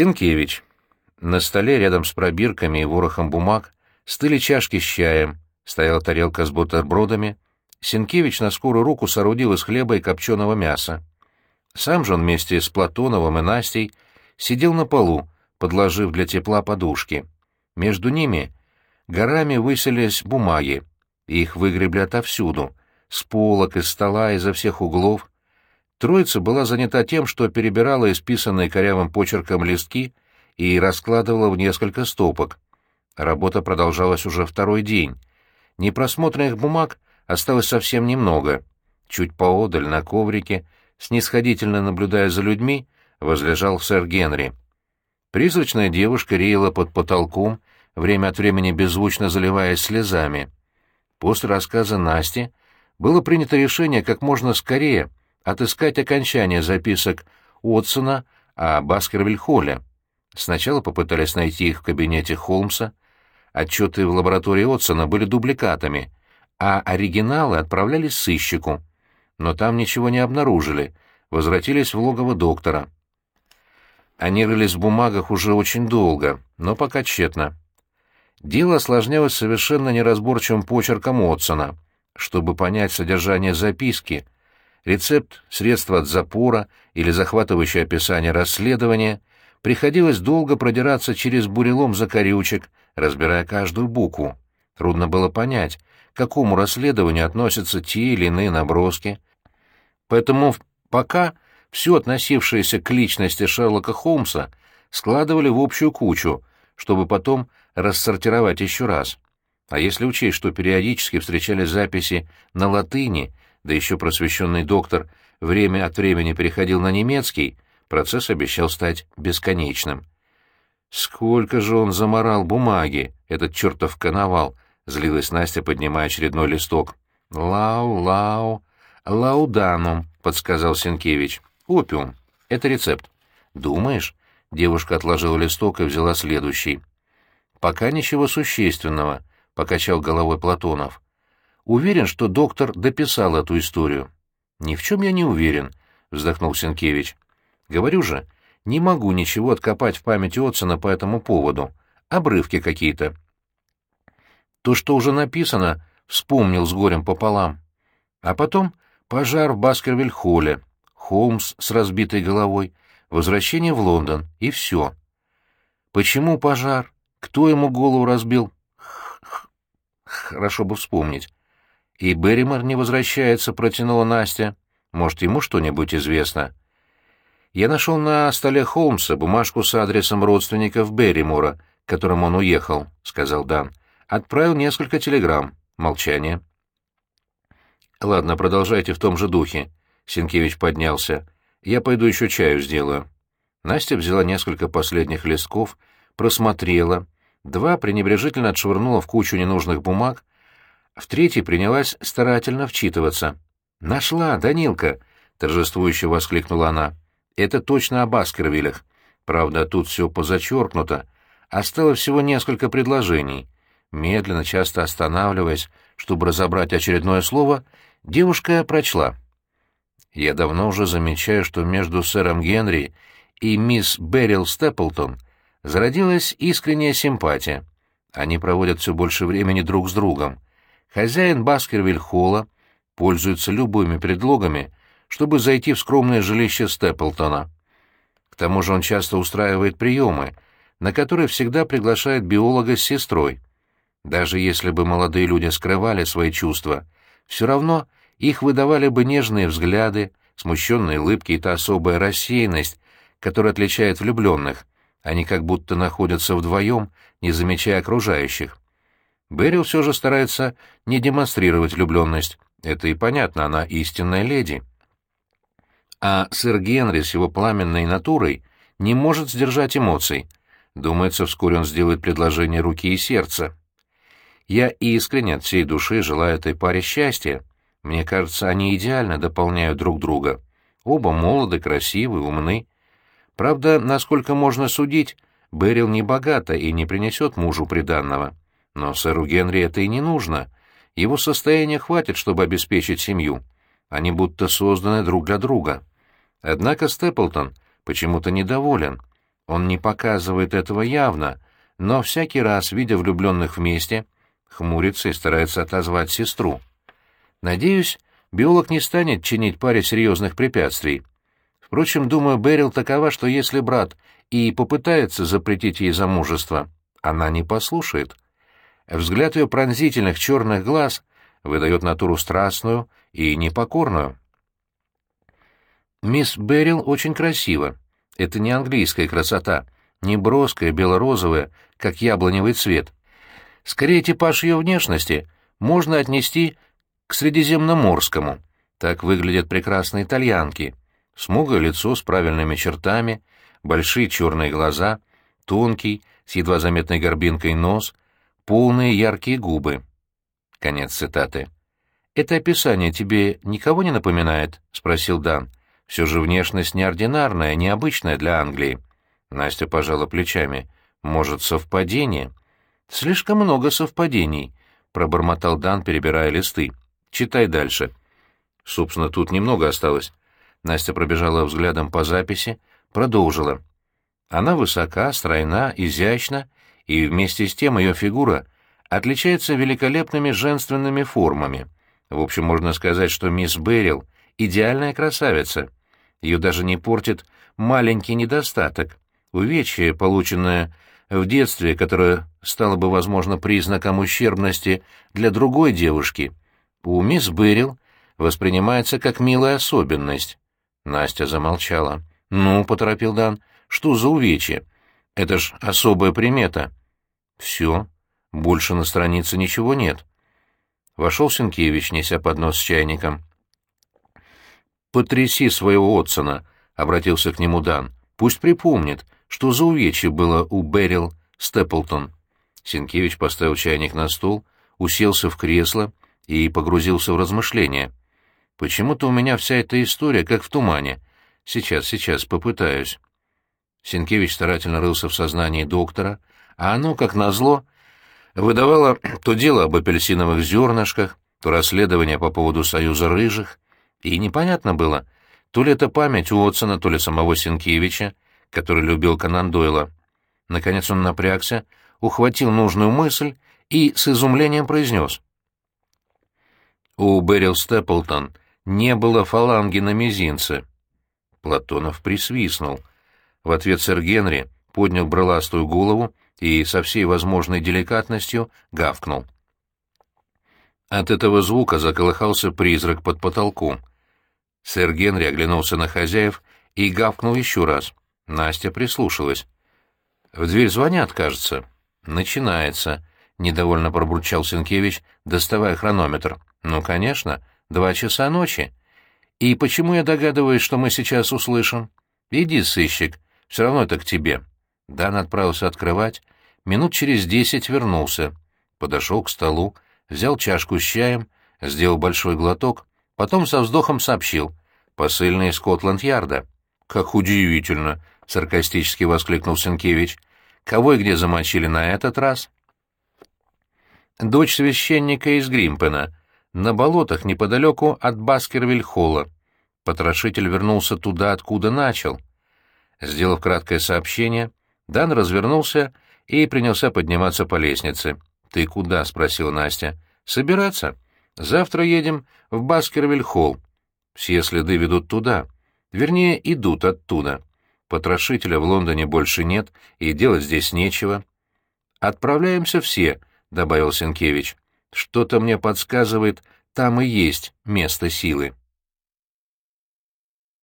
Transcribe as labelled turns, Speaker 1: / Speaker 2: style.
Speaker 1: Синкевич. На столе рядом с пробирками и ворохом бумаг стыли чашки с чаем, стояла тарелка с бутербродами. Синкевич на скорую руку соорудил из хлеба и копченого мяса. Сам же он вместе с Платоновым и Настей сидел на полу, подложив для тепла подушки. Между ними горами выселись бумаги, их выгребли отовсюду, с полок, из стола, изо всех углов. Троица была занята тем, что перебирала исписанные корявым почерком листки и раскладывала в несколько стопок. Работа продолжалась уже второй день. Непросмотренных бумаг осталось совсем немного. Чуть поодаль, на коврике, снисходительно наблюдая за людьми, возлежал сэр Генри. Призрачная девушка реяла под потолком, время от времени беззвучно заливаясь слезами. После рассказа Насти было принято решение как можно скорее отыскать окончание записок Уотсона о Баскервиль-Холле. Сначала попытались найти их в кабинете Холмса. Отчеты в лаборатории Отсона были дубликатами, а оригиналы отправлялись сыщику. Но там ничего не обнаружили, возвратились в логово доктора. Они рылись в бумагах уже очень долго, но пока тщетно. Дело осложнялось совершенно неразборчивым почерком Отсона. Чтобы понять содержание записки, рецепт, средства от запора или захватывающее описание расследования, приходилось долго продираться через бурелом закорючек, разбирая каждую букву. Трудно было понять, к какому расследованию относятся те или иные наброски. Поэтому пока все относившееся к личности Шерлока Холмса складывали в общую кучу, чтобы потом рассортировать еще раз. А если учесть, что периодически встречались записи на латыни, да еще просвещенный доктор время от времени переходил на немецкий, процесс обещал стать бесконечным. «Сколько же он заморал бумаги, этот чертов коновал!» — злилась Настя, поднимая очередной листок. «Лау, лау, лауданум», — подсказал Сенкевич. «Опиум. Это рецепт». «Думаешь?» — девушка отложила листок и взяла следующий. «Пока ничего существенного», — покачал головой Платонов. «Уверен, что доктор дописал эту историю». «Ни в чем я не уверен», — вздохнул Сенкевич. «Говорю же, не могу ничего откопать в памяти Отсона по этому поводу. Обрывки какие-то». То, что уже написано, вспомнил с горем пополам. А потом пожар в Баскервиль-холле, Холмс с разбитой головой, возвращение в Лондон, и все. Почему пожар? Кто ему голову разбил? Хорошо бы вспомнить. И Берримор не возвращается, протянула Настя. Может, ему что-нибудь известно? Я нашел на столе Холмса бумажку с адресом родственников Берримора, к которому он уехал, — сказал Дан. Отправил несколько телеграмм. Молчание. Ладно, продолжайте в том же духе. Сенкевич поднялся. Я пойду еще чаю сделаю. Настя взяла несколько последних листков, просмотрела, два пренебрежительно отшвырнула в кучу ненужных бумаг, в третий принялась старательно вчитываться. «Нашла, Данилка!» — торжествующе воскликнула она. «Это точно о Баскервилях. Правда, тут все позачеркнуто. Осталось всего несколько предложений». Медленно, часто останавливаясь, чтобы разобрать очередное слово, девушка прочла. «Я давно уже замечаю, что между сэром Генри и мисс Берил Степлтон — зародилась искренняя симпатия. Они проводят все больше времени друг с другом. Хозяин Баскервиль-Холла пользуется любыми предлогами, чтобы зайти в скромное жилище Степлтона. К тому же он часто устраивает приемы, на которые всегда приглашает биолога с сестрой. Даже если бы молодые люди скрывали свои чувства, все равно их выдавали бы нежные взгляды, смущенные улыбки и та особая рассеянность, которая отличает влюбленных. Они как будто находятся вдвоем, не замечая окружающих. Берил все же старается не демонстрировать влюбленность. Это и понятно, она истинная леди. А сэр Генри с его пламенной натурой не может сдержать эмоций. Думается, вскоре он сделает предложение руки и сердца. Я искренне от всей души желаю этой паре счастья. Мне кажется, они идеально дополняют друг друга. Оба молоды, красивы, умны. Правда, насколько можно судить, Берил не богата и не принесет мужу приданного. Но сэру Генри это и не нужно. Его состояния хватит, чтобы обеспечить семью. Они будто созданы друг для друга. Однако Степлтон почему-то недоволен. Он не показывает этого явно, но всякий раз, видя влюбленных вместе, хмурится и старается отозвать сестру. Надеюсь, биолог не станет чинить паре серьезных препятствий. Впрочем, думаю, Берил такова, что если брат и попытается запретить ей замужество, она не послушает. Взгляд ее пронзительных черных глаз выдает натуру страстную и непокорную. Мисс Берил очень красива. Это не английская красота, не броская, бело-розовая, как яблоневый цвет. Скорее, типаж ее внешности можно отнести к средиземноморскому. Так выглядят прекрасные итальянки. Смуглое лицо с правильными чертами, большие черные глаза, тонкий, с едва заметной горбинкой нос, полные яркие губы. Конец цитаты. «Это описание тебе никого не напоминает?» — спросил Дан. «Все же внешность неординарная, необычная для Англии». Настя пожала плечами. «Может, совпадение?» «Слишком много совпадений», — пробормотал Дан, перебирая листы. Читай дальше. Собственно, тут немного осталось. Настя пробежала взглядом по записи, продолжила. Она высока, стройна, изящна, и вместе с тем ее фигура отличается великолепными женственными формами. В общем, можно сказать, что мисс Берил — идеальная красавица. Ее даже не портит маленький недостаток — увечье, полученное в детстве, которое стало бы, возможно, признаком ущербности для другой девушки — у мисс Берил воспринимается как милая особенность. Настя замолчала. «Ну», — поторопил Дан, — «что за увечье? Это ж особая примета». «Все. Больше на странице ничего нет». Вошел Сенкевич, неся поднос с чайником. «Потряси своего Отсона», — обратился к нему Дан. «Пусть припомнит, что за увечье было у Берил Степлтон». Сенкевич поставил чайник на стол, уселся в кресло и погрузился в размышления. Почему-то у меня вся эта история как в тумане. Сейчас, сейчас, попытаюсь. Сенкевич старательно рылся в сознании доктора, а оно, как назло, выдавало то дело об апельсиновых зернышках, то расследование по поводу союза рыжих, и непонятно было, то ли это память Уотсона, то ли самого Сенкевича, который любил Конан Дойла. Наконец он напрягся, ухватил нужную мысль и с изумлением произнес. У Берил Степлтон не было фаланги на мизинце. Платонов присвистнул. В ответ сэр Генри поднял брыластую голову и со всей возможной деликатностью гавкнул. От этого звука заколыхался призрак под потолком. Сэр Генри оглянулся на хозяев и гавкнул еще раз. Настя прислушалась. «В дверь звонят, кажется». «Начинается», — недовольно пробурчал Сенкевич, доставая хронометр. «Ну, конечно, два часа ночи. И почему я догадываюсь, что мы сейчас услышим? Иди, сыщик, все равно это к тебе». Дан отправился открывать, минут через десять вернулся. Подошел к столу, взял чашку с чаем, сделал большой глоток, потом со вздохом сообщил. «Посыльный из Скотланд-Ярда». «Как удивительно!» — саркастически воскликнул Сенкевич. «Кого и где замочили на этот раз?» «Дочь священника из Гримпена», на болотах неподалеку от Баскервиль-холла. Потрошитель вернулся туда, откуда начал. Сделав краткое сообщение, Дан развернулся и принялся подниматься по лестнице. «Ты куда?» — спросила Настя. «Собираться. Завтра едем в Баскервиль-холл. Все следы ведут туда. Вернее, идут оттуда. Потрошителя в Лондоне больше нет, и делать здесь нечего». «Отправляемся все», — добавил Сенкевич. Что-то мне подсказывает, там и есть место силы.